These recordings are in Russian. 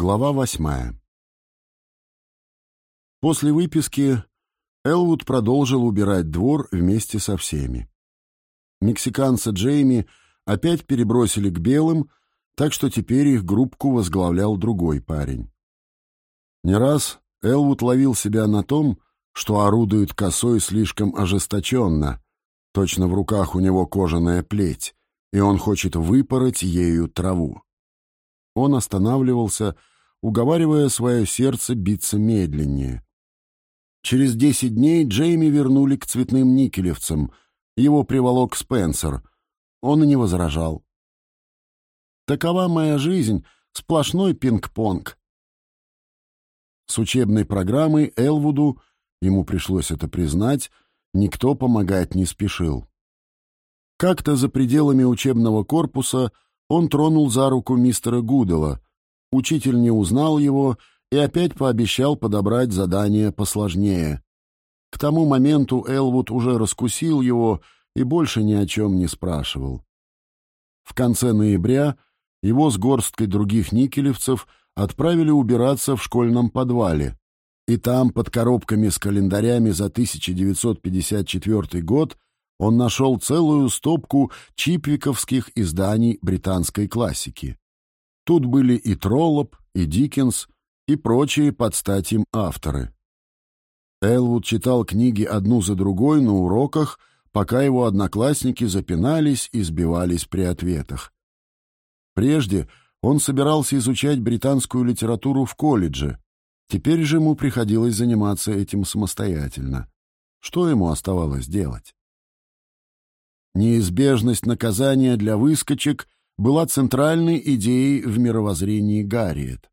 Глава восьмая После выписки Элвуд продолжил убирать двор вместе со всеми. Мексиканца Джейми опять перебросили к белым, так что теперь их группку возглавлял другой парень. Не раз Элвуд ловил себя на том, что орудует косой слишком ожесточенно, точно в руках у него кожаная плеть, и он хочет выпороть ею траву. Он останавливался, уговаривая свое сердце биться медленнее. Через десять дней Джейми вернули к цветным никелевцам. Его приволок Спенсер. Он и не возражал. Такова моя жизнь, сплошной пинг-понг. С учебной программой Элвуду, ему пришлось это признать, никто помогать не спешил. Как-то за пределами учебного корпуса он тронул за руку мистера Гудела. Учитель не узнал его и опять пообещал подобрать задание посложнее. К тому моменту Элвуд уже раскусил его и больше ни о чем не спрашивал. В конце ноября его с горсткой других никелевцев отправили убираться в школьном подвале, и там, под коробками с календарями за 1954 год, он нашел целую стопку чипвиковских изданий британской классики. Тут были и Троллоп, и Диккенс, и прочие под стать им авторы. Элвуд читал книги одну за другой на уроках, пока его одноклассники запинались и сбивались при ответах. Прежде он собирался изучать британскую литературу в колледже, теперь же ему приходилось заниматься этим самостоятельно. Что ему оставалось делать? Неизбежность наказания для выскочек была центральной идеей в мировоззрении Гарриет.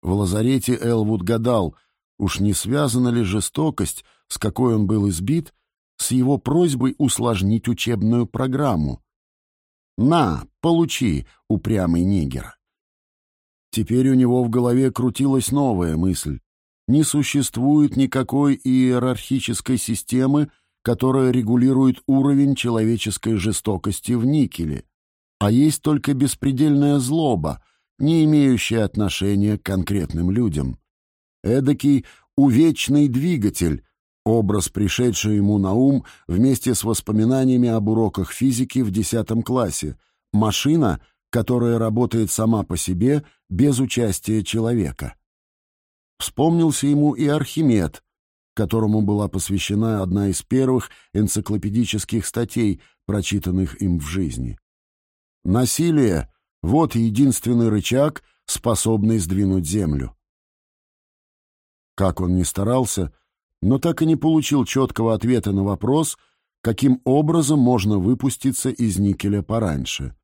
В лазарете Элвуд гадал, уж не связана ли жестокость, с какой он был избит, с его просьбой усложнить учебную программу. «На, получи, упрямый нигер!» Теперь у него в голове крутилась новая мысль. Не существует никакой иерархической системы, которая регулирует уровень человеческой жестокости в никеле, а есть только беспредельная злоба, не имеющая отношения к конкретным людям. Эдакий увечный двигатель, образ, пришедший ему на ум вместе с воспоминаниями об уроках физики в десятом классе, машина, которая работает сама по себе без участия человека. Вспомнился ему и Архимед, которому была посвящена одна из первых энциклопедических статей, прочитанных им в жизни. Насилие — вот единственный рычаг, способный сдвинуть землю. Как он ни старался, но так и не получил четкого ответа на вопрос, каким образом можно выпуститься из никеля пораньше.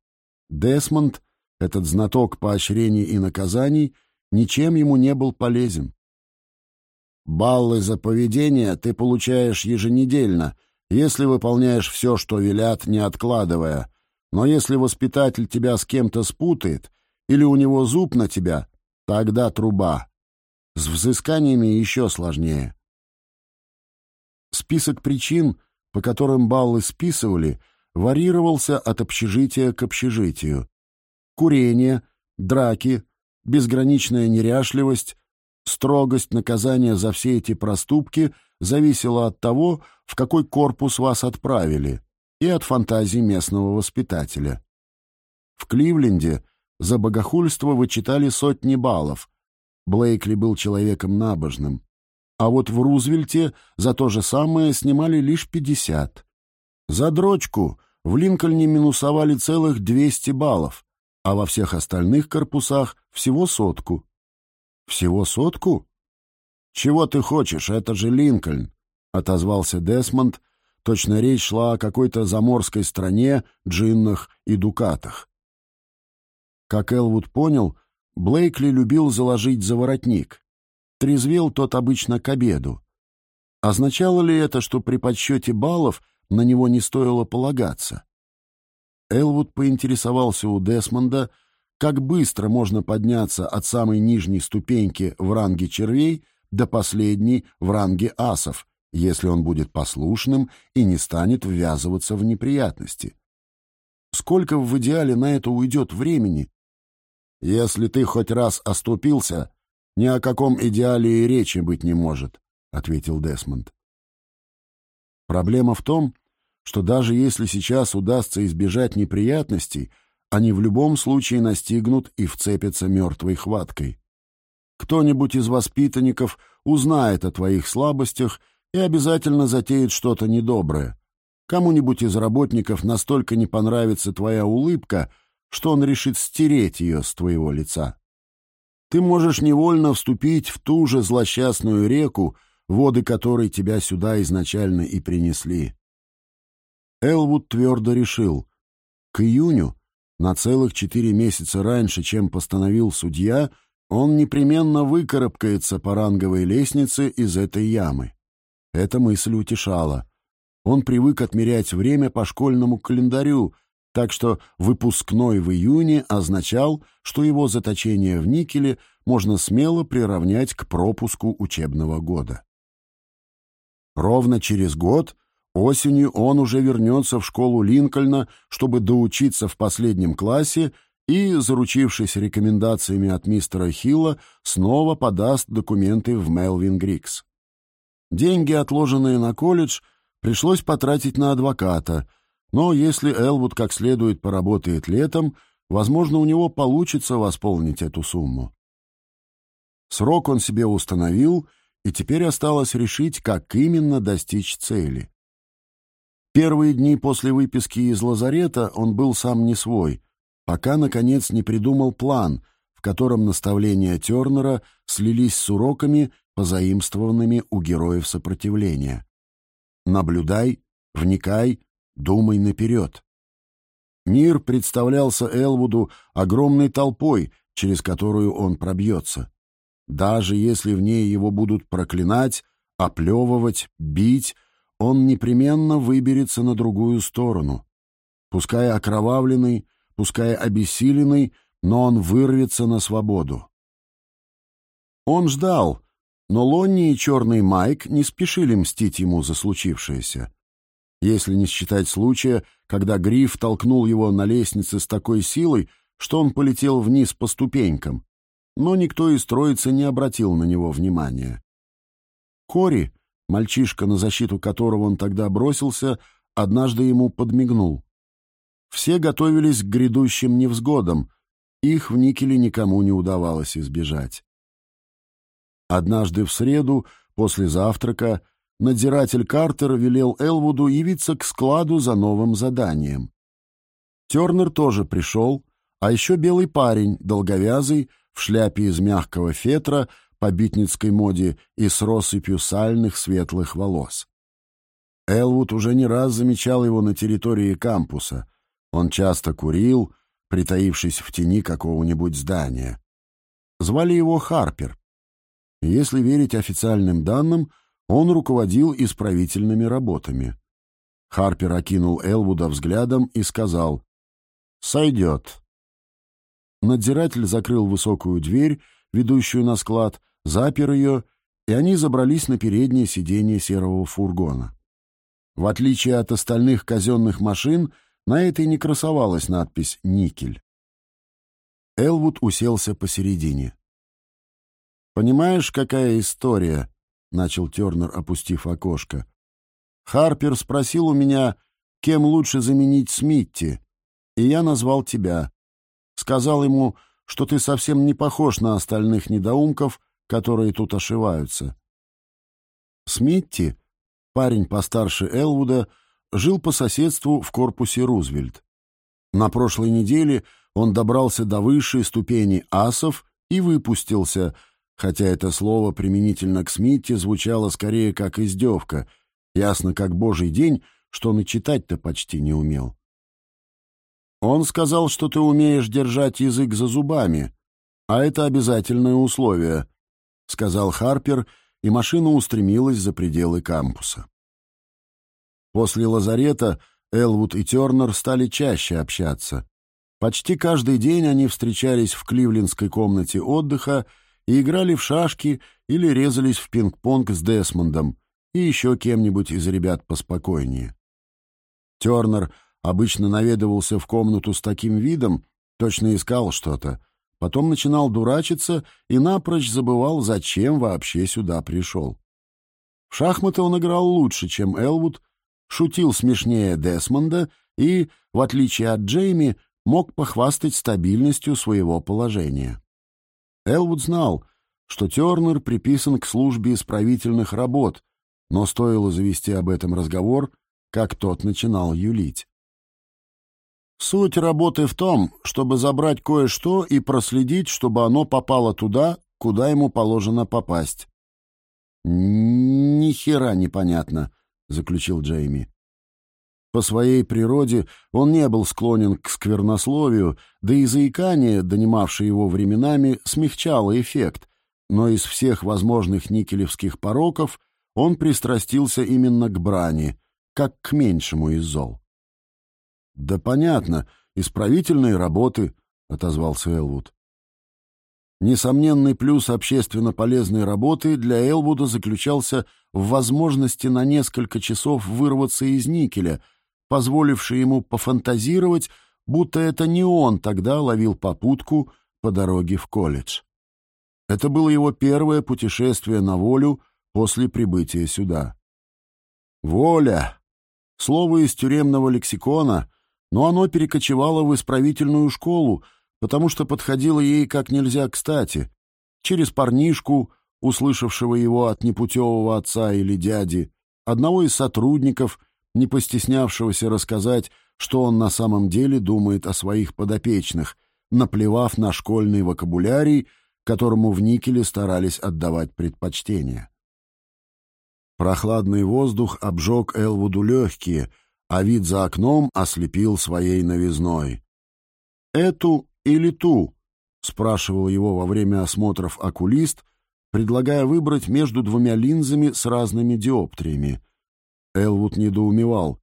Десмонд, этот знаток поощрений и наказаний, ничем ему не был полезен. Баллы за поведение ты получаешь еженедельно, если выполняешь все, что велят, не откладывая. Но если воспитатель тебя с кем-то спутает или у него зуб на тебя, тогда труба. С взысканиями еще сложнее. Список причин, по которым баллы списывали, варьировался от общежития к общежитию. Курение, драки, безграничная неряшливость, Строгость наказания за все эти проступки зависела от того, в какой корпус вас отправили, и от фантазии местного воспитателя. В Кливленде за богохульство вычитали сотни баллов. Блейкли был человеком набожным. А вот в Рузвельте за то же самое снимали лишь пятьдесят. За дрочку в Линкольне минусовали целых двести баллов, а во всех остальных корпусах всего сотку. «Всего сотку?» «Чего ты хочешь? Это же Линкольн!» — отозвался Десмонд. Точно речь шла о какой-то заморской стране, джиннах и дукатах. Как Элвуд понял, Блейкли любил заложить за воротник. Трезвел тот обычно к обеду. Означало ли это, что при подсчете баллов на него не стоило полагаться? Элвуд поинтересовался у Десмонда, как быстро можно подняться от самой нижней ступеньки в ранге червей до последней в ранге асов, если он будет послушным и не станет ввязываться в неприятности. Сколько в идеале на это уйдет времени? «Если ты хоть раз оступился, ни о каком идеале и речи быть не может», — ответил Десмонд. Проблема в том, что даже если сейчас удастся избежать неприятностей, они в любом случае настигнут и вцепятся мертвой хваткой. Кто-нибудь из воспитанников узнает о твоих слабостях и обязательно затеет что-то недоброе. Кому-нибудь из работников настолько не понравится твоя улыбка, что он решит стереть ее с твоего лица. Ты можешь невольно вступить в ту же злосчастную реку, воды которой тебя сюда изначально и принесли. Элвуд твердо решил, к июню, на целых четыре месяца раньше, чем постановил судья, он непременно выкарабкается по ранговой лестнице из этой ямы. Эта мысль утешала. Он привык отмерять время по школьному календарю, так что выпускной в июне означал, что его заточение в никеле можно смело приравнять к пропуску учебного года. Ровно через год, осенью, он уже вернется в школу Линкольна, чтобы доучиться в последнем классе и, заручившись рекомендациями от мистера Хилла, снова подаст документы в Мелвин Грикс. Деньги, отложенные на колледж, пришлось потратить на адвоката, но если Элвуд как следует поработает летом, возможно, у него получится восполнить эту сумму. Срок он себе установил — и теперь осталось решить, как именно достичь цели. Первые дни после выписки из лазарета он был сам не свой, пока, наконец, не придумал план, в котором наставления Тернера слились с уроками, позаимствованными у героев сопротивления. «Наблюдай, вникай, думай наперед». Мир представлялся Элвуду огромной толпой, через которую он пробьется. Даже если в ней его будут проклинать, оплевывать, бить, он непременно выберется на другую сторону. Пускай окровавленный, пускай обессиленный, но он вырвется на свободу. Он ждал, но Лонни и Черный Майк не спешили мстить ему за случившееся. Если не считать случая, когда Гриф толкнул его на лестнице с такой силой, что он полетел вниз по ступенькам, но никто из троицы не обратил на него внимания. Кори, мальчишка, на защиту которого он тогда бросился, однажды ему подмигнул. Все готовились к грядущим невзгодам, их в Никеле никому не удавалось избежать. Однажды в среду, после завтрака, надзиратель Картер велел Элвуду явиться к складу за новым заданием. Тернер тоже пришел, а еще белый парень, долговязый, в шляпе из мягкого фетра по битницкой моде и с россыпью сальных светлых волос. Элвуд уже не раз замечал его на территории кампуса. Он часто курил, притаившись в тени какого-нибудь здания. Звали его Харпер. Если верить официальным данным, он руководил исправительными работами. Харпер окинул Элвуда взглядом и сказал «Сойдет. Надзиратель закрыл высокую дверь, ведущую на склад, запер ее, и они забрались на переднее сиденье серого фургона. В отличие от остальных казенных машин, на этой не красовалась надпись «Никель». Элвуд уселся посередине. «Понимаешь, какая история?» — начал Тернер, опустив окошко. «Харпер спросил у меня, кем лучше заменить Смитти, и я назвал тебя. Сказал ему, что ты совсем не похож на остальных недоумков, которые тут ошиваются. Смитти, парень постарше Элвуда, жил по соседству в корпусе Рузвельт. На прошлой неделе он добрался до высшей ступени асов и выпустился, хотя это слово применительно к Смитти звучало скорее как издевка, ясно как божий день, что он и читать-то почти не умел. Он сказал, что ты умеешь держать язык за зубами, а это обязательное условие, — сказал Харпер, и машина устремилась за пределы кампуса. После лазарета Элвуд и Тернер стали чаще общаться. Почти каждый день они встречались в кливлендской комнате отдыха и играли в шашки или резались в пинг-понг с Десмондом и еще кем-нибудь из ребят поспокойнее. Тернер обычно наведывался в комнату с таким видом, точно искал что-то, потом начинал дурачиться и напрочь забывал, зачем вообще сюда пришел. В шахматы он играл лучше, чем Элвуд, шутил смешнее Десмонда и, в отличие от Джейми, мог похвастать стабильностью своего положения. Элвуд знал, что Тернер приписан к службе исправительных работ, но стоило завести об этом разговор, как тот начинал юлить. Суть работы в том, чтобы забрать кое-что и проследить, чтобы оно попало туда, куда ему положено попасть. «Ни хера непонятно», — заключил Джейми. По своей природе он не был склонен к сквернословию, да и заикание, донимавшее его временами, смягчало эффект, но из всех возможных никелевских пороков он пристрастился именно к брани, как к меньшему из зол. «Да понятно, исправительные работы», — отозвался Элвуд. Несомненный плюс общественно полезной работы для Элвуда заключался в возможности на несколько часов вырваться из никеля — позволивший ему пофантазировать, будто это не он тогда ловил попутку по дороге в колледж. Это было его первое путешествие на волю после прибытия сюда. «Воля» — слово из тюремного лексикона, но оно перекочевало в исправительную школу, потому что подходило ей как нельзя кстати, через парнишку, услышавшего его от непутевого отца или дяди, одного из сотрудников — не постеснявшегося рассказать, что он на самом деле думает о своих подопечных, наплевав на школьный вокабулярий, которому в Никеле старались отдавать предпочтение. Прохладный воздух обжег Элвуду легкие, а вид за окном ослепил своей новизной. «Эту или ту?» — спрашивал его во время осмотров окулист, предлагая выбрать между двумя линзами с разными диоптриями — Элвуд недоумевал.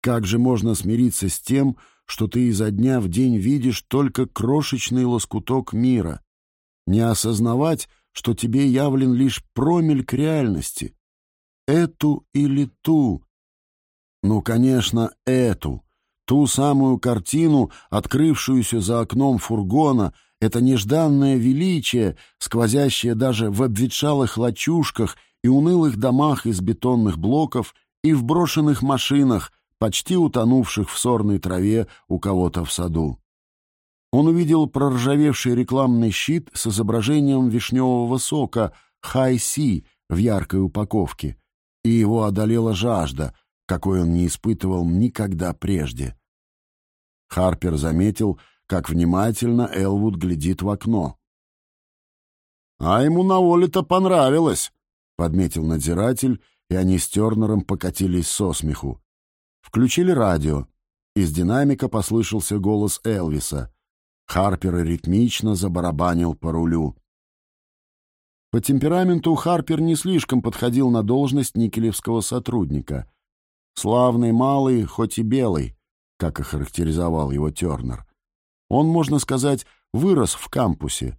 Как же можно смириться с тем, что ты изо дня в день видишь только крошечный лоскуток мира? Не осознавать, что тебе явлен лишь промельк реальности? Эту или ту? Ну, конечно, эту. Ту самую картину, открывшуюся за окном фургона, это нежданное величие, сквозящее даже в обветшалых лачушках и унылых домах из бетонных блоков и в брошенных машинах, почти утонувших в сорной траве у кого-то в саду. Он увидел проржавевший рекламный щит с изображением вишневого сока «Хай-Си» в яркой упаковке, и его одолела жажда, какой он не испытывал никогда прежде. Харпер заметил, как внимательно Элвуд глядит в окно. «А ему на воле-то понравилось», — подметил надзиратель и они с Тернером покатились со смеху. Включили радио. Из динамика послышался голос Элвиса. Харпер ритмично забарабанил по рулю. По темпераменту Харпер не слишком подходил на должность никелевского сотрудника. Славный малый, хоть и белый, как охарактеризовал его Тернер. Он, можно сказать, вырос в кампусе.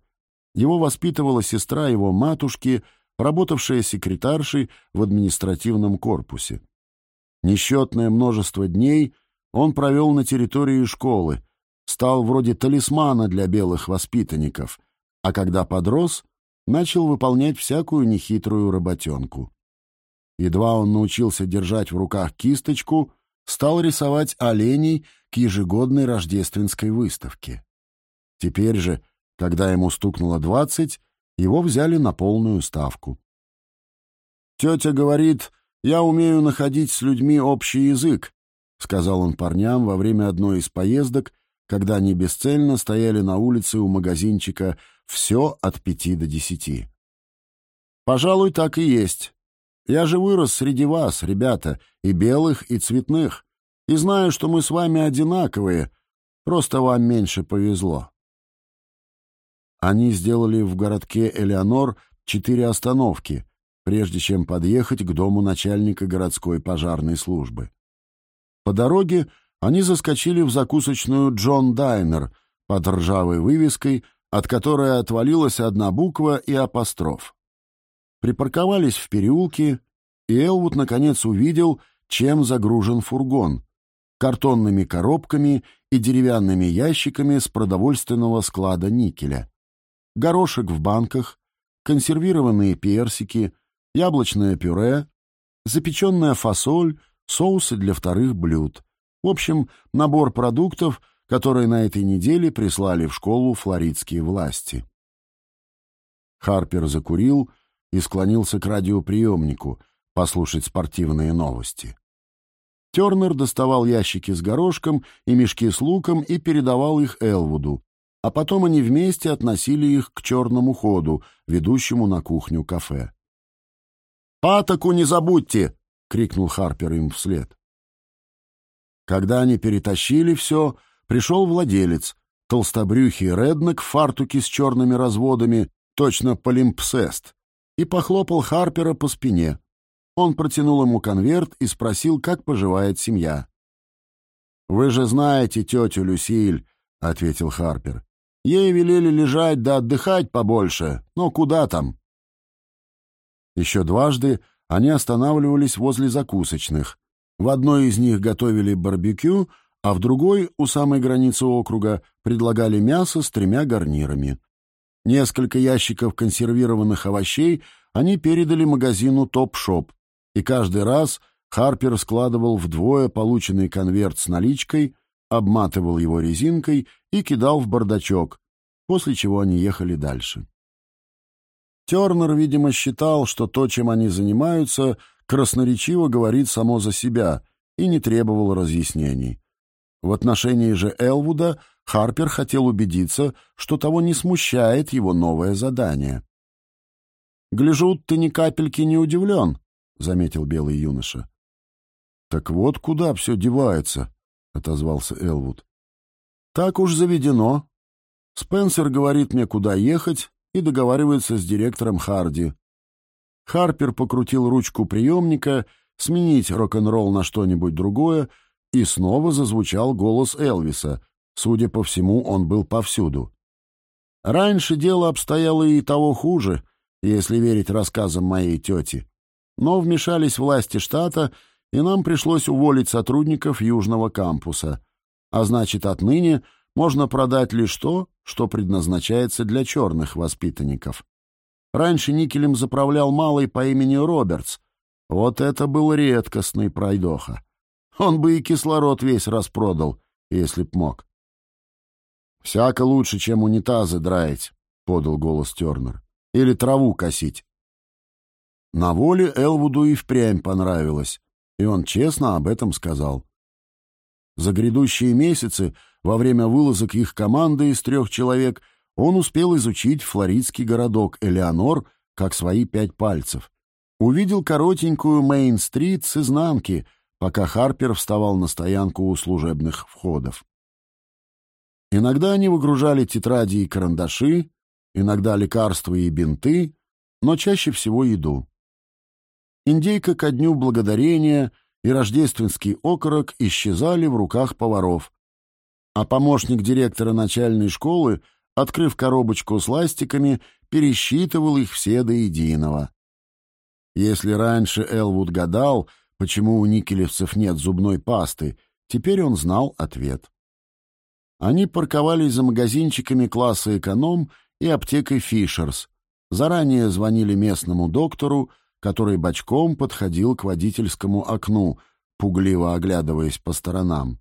Его воспитывала сестра его матушки — работавшая секретаршей в административном корпусе. Несчетное множество дней он провел на территории школы, стал вроде талисмана для белых воспитанников, а когда подрос, начал выполнять всякую нехитрую работенку. Едва он научился держать в руках кисточку, стал рисовать оленей к ежегодной рождественской выставке. Теперь же, когда ему стукнуло двадцать, его взяли на полную ставку. «Тетя говорит, я умею находить с людьми общий язык», — сказал он парням во время одной из поездок, когда они бесцельно стояли на улице у магазинчика «Все от пяти до десяти». «Пожалуй, так и есть. Я же вырос среди вас, ребята, и белых, и цветных, и знаю, что мы с вами одинаковые, просто вам меньше повезло». Они сделали в городке Элеонор четыре остановки, прежде чем подъехать к дому начальника городской пожарной службы. По дороге они заскочили в закусочную «Джон Дайнер» под ржавой вывеской, от которой отвалилась одна буква и апостроф. Припарковались в переулке, и Элвуд наконец увидел, чем загружен фургон — картонными коробками и деревянными ящиками с продовольственного склада никеля. Горошек в банках, консервированные персики, яблочное пюре, запеченная фасоль, соусы для вторых блюд. В общем, набор продуктов, которые на этой неделе прислали в школу флоридские власти. Харпер закурил и склонился к радиоприемнику послушать спортивные новости. Тернер доставал ящики с горошком и мешки с луком и передавал их Элвуду, а потом они вместе относили их к черному ходу, ведущему на кухню кафе. «Патоку не забудьте!» — крикнул Харпер им вслед. Когда они перетащили все, пришел владелец, толстобрюхий реднек в фартуке с черными разводами, точно полимпсест, и похлопал Харпера по спине. Он протянул ему конверт и спросил, как поживает семья. «Вы же знаете тетю Люсиль», — ответил Харпер. «Ей велели лежать да отдыхать побольше, но куда там?» Еще дважды они останавливались возле закусочных. В одной из них готовили барбекю, а в другой, у самой границы округа, предлагали мясо с тремя гарнирами. Несколько ящиков консервированных овощей они передали магазину «Топ-шоп», и каждый раз Харпер складывал вдвое полученный конверт с наличкой, обматывал его резинкой и кидал в бардачок, после чего они ехали дальше. Тернер, видимо, считал, что то, чем они занимаются, красноречиво говорит само за себя и не требовал разъяснений. В отношении же Элвуда Харпер хотел убедиться, что того не смущает его новое задание. «Гляжу, ты ни капельки не удивлен», — заметил белый юноша. «Так вот куда все девается», — отозвался Элвуд. «Так уж заведено. Спенсер говорит мне, куда ехать, и договаривается с директором Харди. Харпер покрутил ручку приемника, сменить рок-н-ролл на что-нибудь другое, и снова зазвучал голос Элвиса, Судя по всему, он был повсюду. Раньше дело обстояло и того хуже, если верить рассказам моей тети. Но вмешались власти штата, и нам пришлось уволить сотрудников Южного кампуса. А значит, отныне можно продать лишь то, что предназначается для черных воспитанников. Раньше никелем заправлял малый по имени Робертс. Вот это был редкостный пройдоха. Он бы и кислород весь распродал, если б мог. «Всяко лучше, чем унитазы драить», — подал голос Тернер. «Или траву косить». На воле Элвуду и впрямь понравилось, и он честно об этом сказал. За грядущие месяцы, во время вылазок их команды из трех человек, он успел изучить флоридский городок Элеонор как свои пять пальцев. Увидел коротенькую Мейн-стрит с изнанки, пока Харпер вставал на стоянку у служебных входов. Иногда они выгружали тетради и карандаши, иногда лекарства и бинты, но чаще всего еду. Индейка ко дню благодарения и рождественский окорок исчезали в руках поваров, а помощник директора начальной школы, открыв коробочку с ластиками, пересчитывал их все до единого. Если раньше Элвуд гадал, почему у никелевцев нет зубной пасты, теперь он знал ответ. Они парковались за магазинчиками класса «Эконом» и аптекой «Фишерс». Заранее звонили местному доктору, который бочком подходил к водительскому окну, пугливо оглядываясь по сторонам.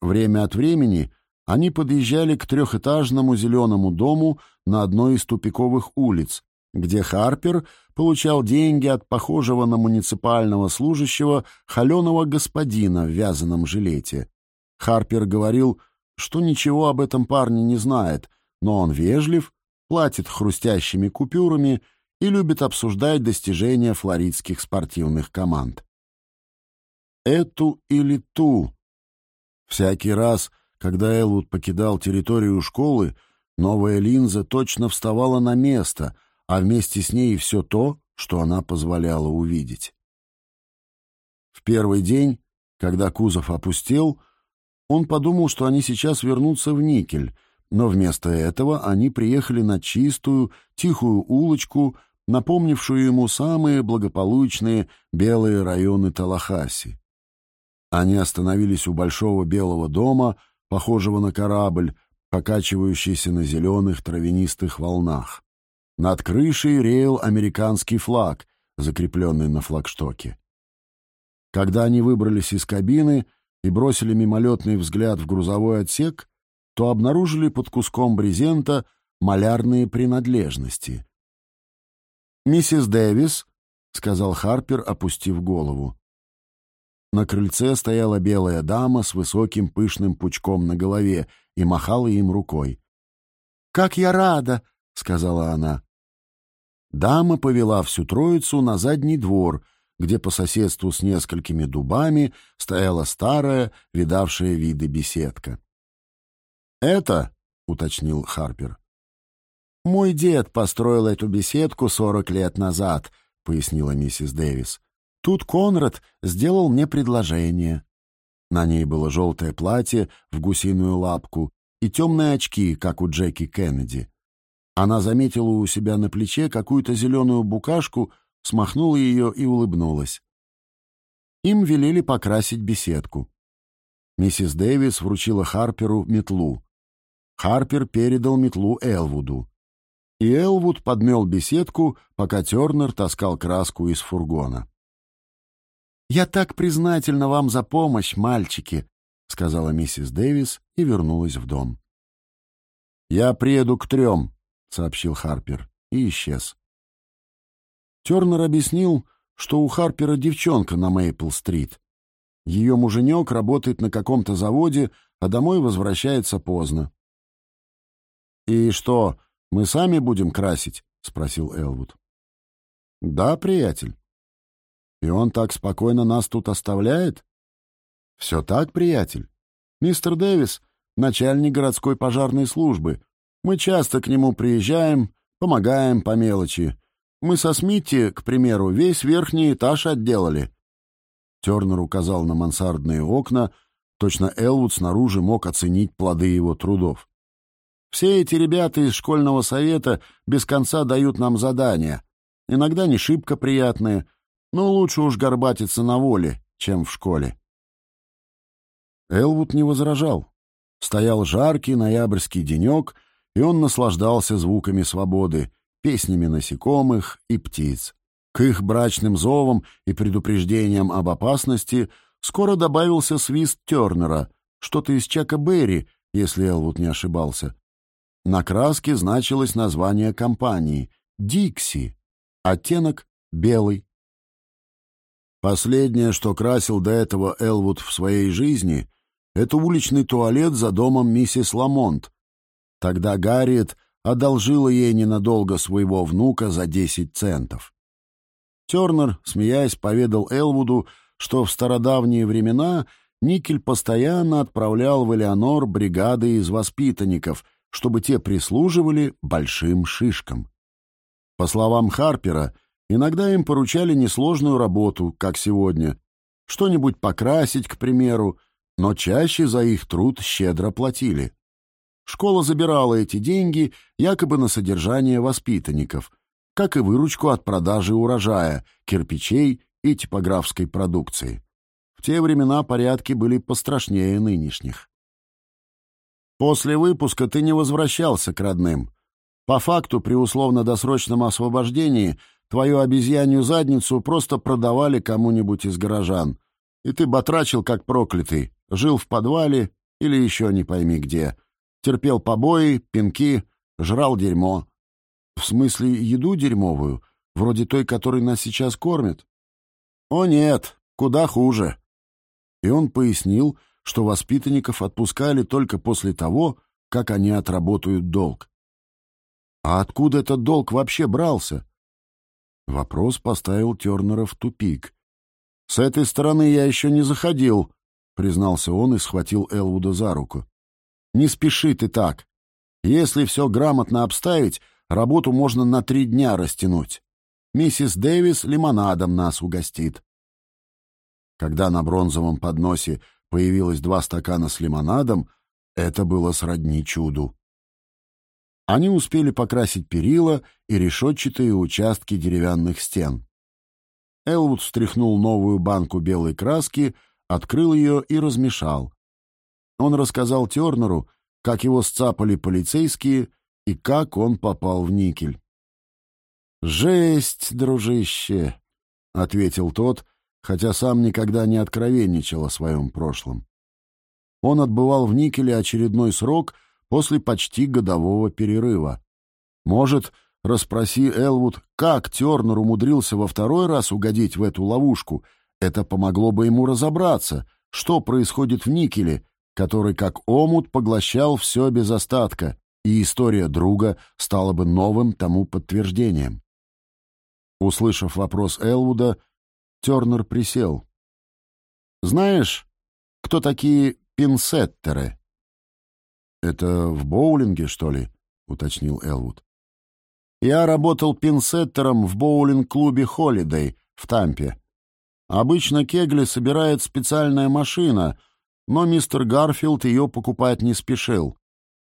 Время от времени они подъезжали к трехэтажному зеленому дому на одной из тупиковых улиц, где Харпер получал деньги от похожего на муниципального служащего холеного господина в вязаном жилете. Харпер говорил, что ничего об этом парне не знает, но он вежлив, платит хрустящими купюрами и любит обсуждать достижения флоридских спортивных команд. Эту или ту. Всякий раз, когда Элвуд покидал территорию школы, новая линза точно вставала на место, а вместе с ней все то, что она позволяла увидеть. В первый день, когда кузов опустел, он подумал, что они сейчас вернутся в Никель, но вместо этого они приехали на чистую, тихую улочку, напомнившую ему самые благополучные белые районы Талахаси. Они остановились у большого белого дома, похожего на корабль, покачивающийся на зеленых травянистых волнах. Над крышей реял американский флаг, закрепленный на флагштоке. Когда они выбрались из кабины и бросили мимолетный взгляд в грузовой отсек, то обнаружили под куском брезента малярные принадлежности. «Миссис Дэвис», — сказал Харпер, опустив голову. На крыльце стояла белая дама с высоким пышным пучком на голове и махала им рукой. «Как я рада!» — сказала она. Дама повела всю троицу на задний двор, где по соседству с несколькими дубами стояла старая, видавшая виды беседка. «Это?» — уточнил Харпер. «Мой дед построил эту беседку сорок лет назад», — пояснила миссис Дэвис. «Тут Конрад сделал мне предложение». На ней было желтое платье в гусиную лапку и темные очки, как у Джеки Кеннеди. Она заметила у себя на плече какую-то зеленую букашку, смахнула ее и улыбнулась. Им велели покрасить беседку. Миссис Дэвис вручила Харперу метлу. Харпер передал метлу Элвуду. И Элвуд подмел беседку, пока Тернер таскал краску из фургона. «Я так признательна вам за помощь, мальчики», — сказала миссис Дэвис и вернулась в дом. «Я приеду к трем», — сообщил Харпер, и исчез. Тернер объяснил, что у Харпера девчонка на Мейпл-стрит. Ее муженек работает на каком-то заводе, а домой возвращается поздно. «И что, мы сами будем красить?» — спросил Элвуд. «Да, приятель». «И он так спокойно нас тут оставляет?» «Все так, приятель. Мистер Дэвис — начальник городской пожарной службы, мы часто к нему приезжаем, помогаем по мелочи. Мы со Смитти, к примеру, весь верхний этаж отделали. Тернер указал на мансардные окна, точно Элвуд снаружи мог оценить плоды его трудов. Все эти ребята из школьного совета без конца дают нам задания. Иногда не шибко приятные, но лучше уж горбатиться на воле, чем в школе. Элвуд не возражал. Стоял жаркий ноябрьский денек — и он наслаждался звуками свободы, песнями насекомых и птиц. К их брачным зовам и предупреждениям об опасности скоро добавился свист Тернера, что-то из Чака Берри, если Элвуд не ошибался. На краске значилось название компании — «Дикси», оттенок — белый. Последнее, что красил до этого Элвуд в своей жизни, это уличный туалет за домом миссис Ламонт, Тогда Гарриет одолжила ей ненадолго своего внука за десять центов. Тернер, смеясь, поведал Элвуду, что в стародавние времена Никель постоянно отправлял в Элеонор бригады из воспитанников, чтобы те прислуживали большим шишкам. По словам Харпера, иногда им поручали несложную работу, как сегодня, что-нибудь покрасить, к примеру, но чаще за их труд щедро платили. Школа забирала эти деньги якобы на содержание воспитанников, как и выручку от продажи урожая, кирпичей и типографской продукции. В те времена порядки были пострашнее нынешних. После выпуска ты не возвращался к родным. По факту, при условно-досрочном освобождении, твою обезьянью задницу просто продавали кому-нибудь из горожан, и ты батрачил как проклятый, жил в подвале или еще не пойми где — терпел побои, пинки, жрал дерьмо. В смысле, еду дерьмовую, вроде той, которой нас сейчас кормят? О нет, куда хуже. И он пояснил, что воспитанников отпускали только после того, как они отработают долг. А откуда этот долг вообще брался? Вопрос поставил Тернера в тупик. «С этой стороны я еще не заходил», — признался он и схватил Элвуда за руку. Не спеши ты так. Если все грамотно обставить, работу можно на три дня растянуть. Миссис Дэвис лимонадом нас угостит. Когда на бронзовом подносе появилось два стакана с лимонадом, это было сродни чуду. Они успели покрасить перила и решетчатые участки деревянных стен. Элвуд встряхнул новую банку белой краски, открыл ее и размешал. он рассказал Тернеру, как его сцапали полицейские и как он попал в никель. «Жесть, дружище!» — ответил тот, хотя сам никогда не откровенничал о своем прошлом. Он отбывал в никеле очередной срок после почти годового перерыва. Может, расспроси Элвуд, как Тернер умудрился во второй раз угодить в эту ловушку, это помогло бы ему разобраться, что происходит в никеле, который как омут поглощал все без остатка, и история друга стала бы новым тому подтверждением. Услышав вопрос Элвуда, Тернер присел. «Знаешь, кто такие пинсеттеры?» «Это в боулинге, что ли?» — уточнил Элвуд. «Я работал пинсеттером в боулинг-клубе «Холидей» в Тампе. Обычно кегли собирает специальная машина, но мистер Гарфилд ее покупать не спешил.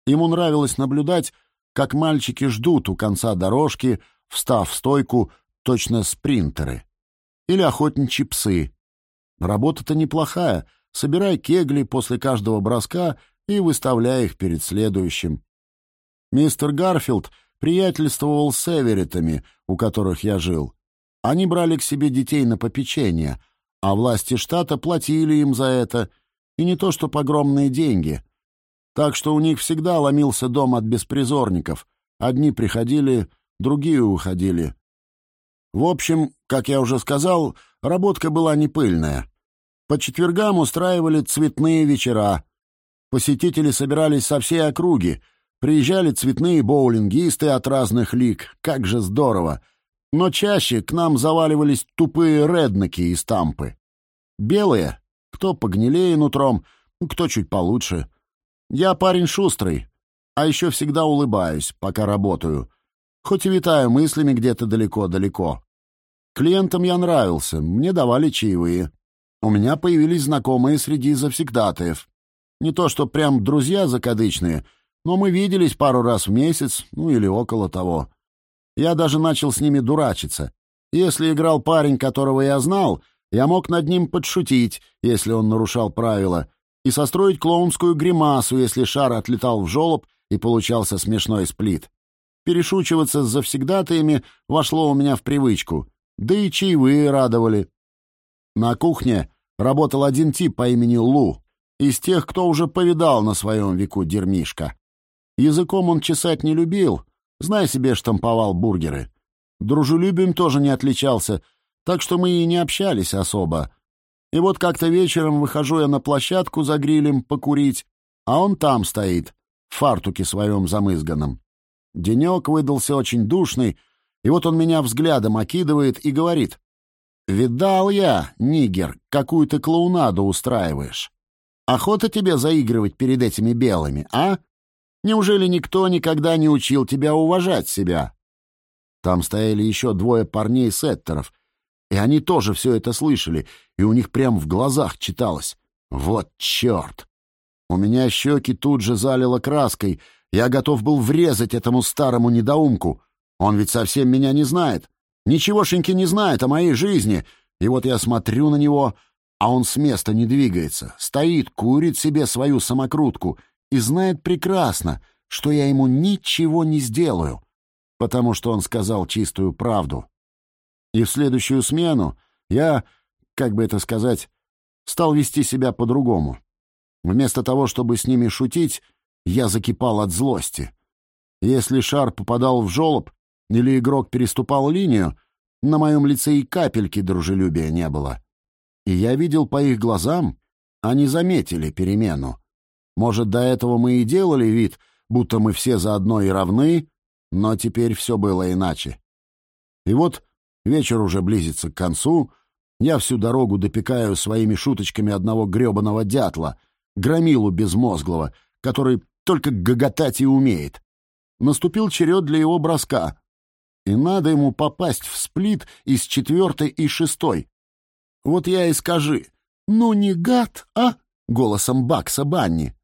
Ему нравилось наблюдать, как мальчики ждут у конца дорожки, встав в стойку точно спринтеры. Или охотничьи псы. Работа-то неплохая. Собирай кегли после каждого броска и выставляй их перед следующим. Мистер Гарфилд приятельствовал с Эверетами, у которых я жил. Они брали к себе детей на попечение, а власти штата платили им за это, и не то что погромные деньги. Так что у них всегда ломился дом от беспризорников. Одни приходили, другие уходили. В общем, как я уже сказал, работка была не пыльная. По четвергам устраивали цветные вечера. Посетители собирались со всей округи. Приезжали цветные боулингисты от разных лиг. Как же здорово! Но чаще к нам заваливались тупые реднеки из Тампы. Белые, кто погнилее нутром, кто чуть получше. Я парень шустрый, а еще всегда улыбаюсь, пока работаю — хоть и витаю мыслями где-то далеко-далеко. Клиентам я нравился, мне давали чаевые. У меня появились знакомые среди завсегдатаев. Не то что прям друзья закадычные, но мы виделись пару раз в месяц, ну или около того. Я даже начал с ними дурачиться. Если играл парень, которого я знал, я мог над ним подшутить, если он нарушал правила, и состроить клоунскую гримасу, если шар отлетал в жолоб и получался смешной сплит. Перешучиваться с завсегдатаями вошло у меня в привычку, да и чаевые радовали. На кухне работал один тип по имени Лу, из тех, кто уже повидал на своем веку дермишка. Языком он чесать не любил, знай себе, штамповал бургеры. Дружелюбием тоже не отличался, так что мы и не общались особо. И вот как-то вечером выхожу я на площадку за грилем покурить, а он там стоит, в фартуке своем замызганном. Денек выдался очень душный, и вот он меня взглядом окидывает и говорит. «Видал я, нигер, какую ты клоунаду устраиваешь. Охота тебе заигрывать перед этими белыми, а? Неужели никто никогда не учил тебя уважать себя?» Там стояли еще двое парней-сеттеров, и они тоже все это слышали, и у них прям в глазах читалось. «Вот черт!» У меня щеки тут же залило краской — я готов был врезать этому старому недоумку. Он ведь совсем меня не знает. Ничегошеньки не знает о моей жизни. И вот я смотрю на него, а он с места не двигается. Стоит, курит себе свою самокрутку и знает прекрасно, что я ему ничего не сделаю, потому что он сказал чистую правду. И в следующую смену я, как бы это сказать, стал вести себя по-другому. Вместо того, чтобы с ними шутить, я закипал от злости. Если шар попадал в жолоб или игрок переступал линию, на моем лице и капельки дружелюбия не было. И я видел по их глазам, они заметили перемену. Может, до этого мы и делали вид, будто мы все заодно и равны, но теперь все было иначе. И вот вечер уже близится к концу, я всю дорогу допекаю своими шуточками одного гребаного дятла, громилу безмозглого, который только гоготать и умеет. Наступил черед для его броска, и надо ему попасть в сплит из четвертой и шестой. Вот я и скажи, ну не гад, а? Голосом Бакса Банни.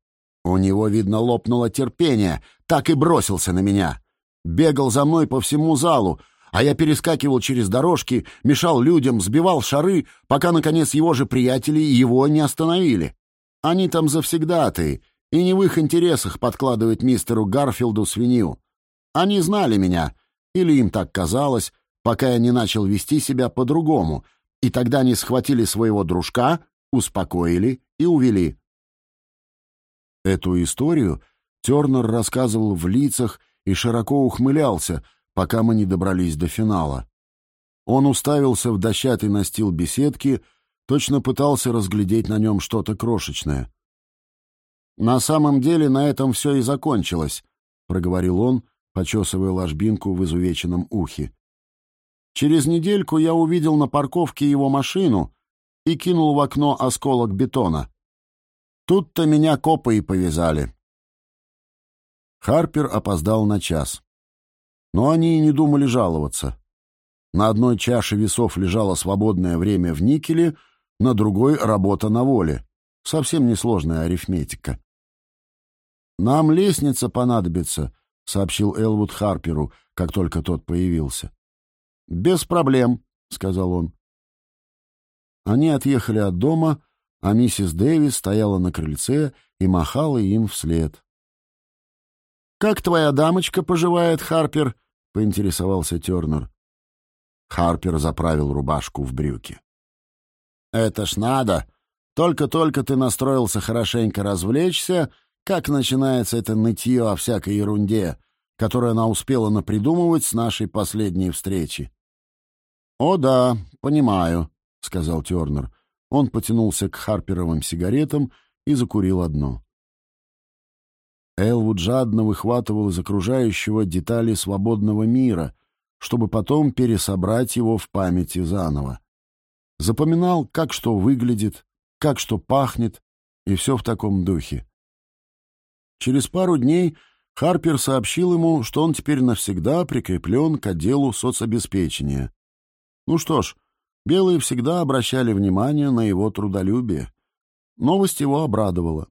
У него, видно, лопнуло терпение, так и бросился на меня. Бегал за мной по всему залу, а я перескакивал через дорожки, мешал людям, сбивал шары, пока, наконец, его же приятели его не остановили. Они там завсегдаты, и не в их интересах подкладывать мистеру Гарфилду свинью. Они знали меня, или им так казалось, пока я не начал вести себя по-другому, и тогда они схватили своего дружка, успокоили и увели. Эту историю Тернер рассказывал в лицах и широко ухмылялся, пока мы не добрались до финала. Он уставился в дощатый настил беседки, точно пытался разглядеть на нем что-то крошечное. «На самом деле на этом все и закончилось», — проговорил он, почесывая ложбинку в изувеченном ухе. «Через недельку я увидел на парковке его машину и кинул в окно осколок бетона. Тут-то меня копы и повязали». Харпер опоздал на час. Но они и не думали жаловаться. На одной чаше весов лежало свободное время в никеле, на другой — работа на воле. Совсем несложная арифметика. «Нам лестница понадобится», — сообщил Элвуд Харперу, как только тот появился. «Без проблем», — сказал он. Они отъехали от дома, а миссис Дэвис стояла на крыльце и махала им вслед. «Как твоя дамочка поживает, Харпер?» — поинтересовался Тернер. Харпер заправил рубашку в брюки. «Это ж надо! Только-только ты настроился хорошенько развлечься, как начинается это нытье о всякой ерунде, которую она успела напридумывать с нашей последней встречи?» «О да, понимаю», — сказал Тернер. Он потянулся к Харперовым сигаретам и закурил одну. Элвуд жадно выхватывал из окружающего детали свободного мира, чтобы потом пересобрать его в памяти заново. Запоминал, как что выглядит, как что пахнет, и все в таком духе. Через пару дней Харпер сообщил ему, что он теперь навсегда прикреплен к отделу соцобеспечения. Ну что ж, белые всегда обращали внимание на его трудолюбие. Новость его обрадовала.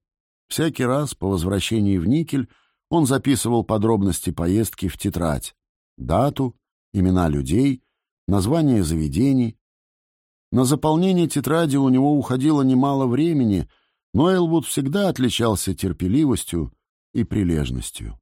Всякий раз по возвращении в Никель он записывал подробности поездки в тетрадь. Дату, имена людей, названия заведений. На заполнение тетради у него уходило немало времени, но Элвуд всегда отличался терпеливостью и прилежностью.